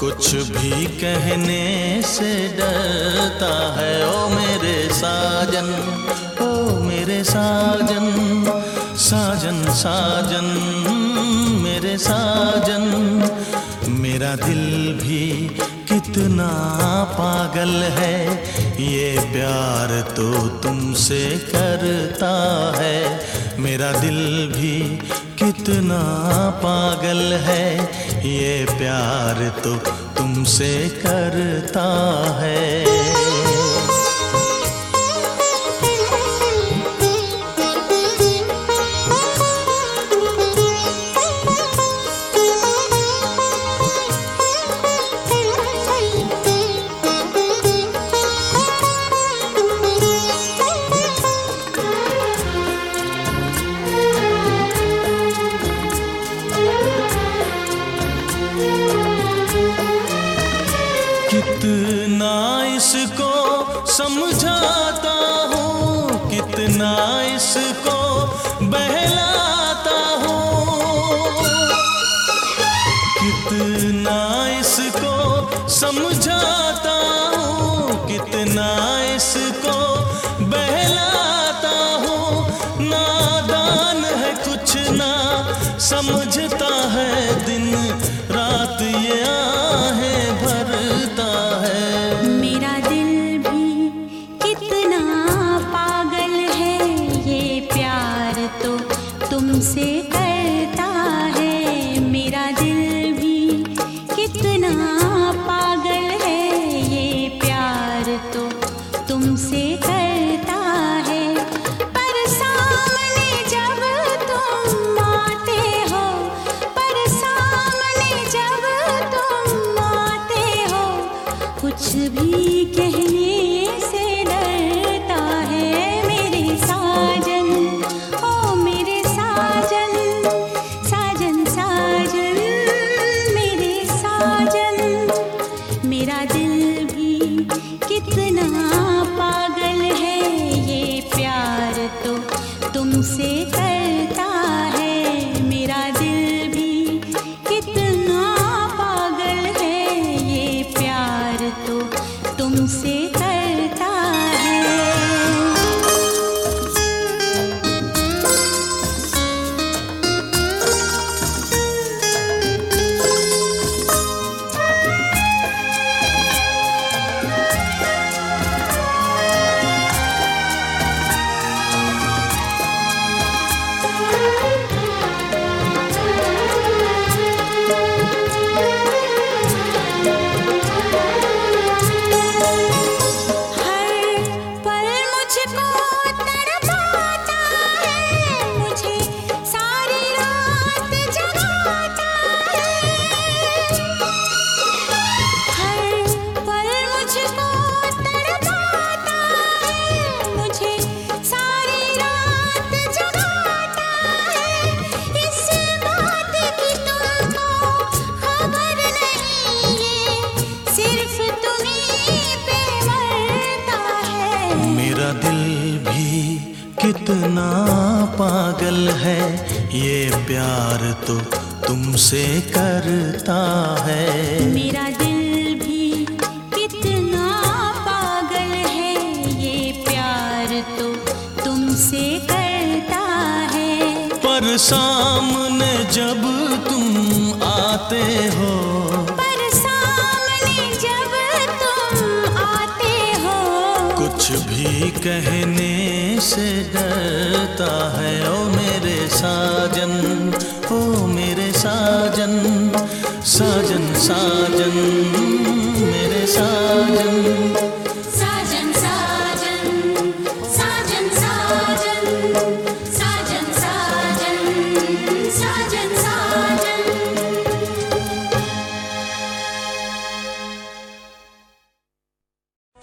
कुछ भी कहने से डरता है। ओ मेरे साजन, ओ मेरे साजन साजन साजन, मेरे साजन, मेरा दिल भी कितना पागल है, ये प्यार तो तुमसे करता है। मेरा दिल भी कितना पागल है, ये प्यार तो तुमसे करता है। कितना इसको समझाता हूँ कितना इसको बहलाता हूँ। कितना इसको समझाता हूँ कितना इसको didn't कितना पागल है ये प्यार तो तुमसे करता है। मेरा दिल भी कितना पागल है ये प्यार तो तुमसे करता है। पर सामने जब तुम आते हो पर सामने जब तुम आते हो कुछ भी कहने से डरता है।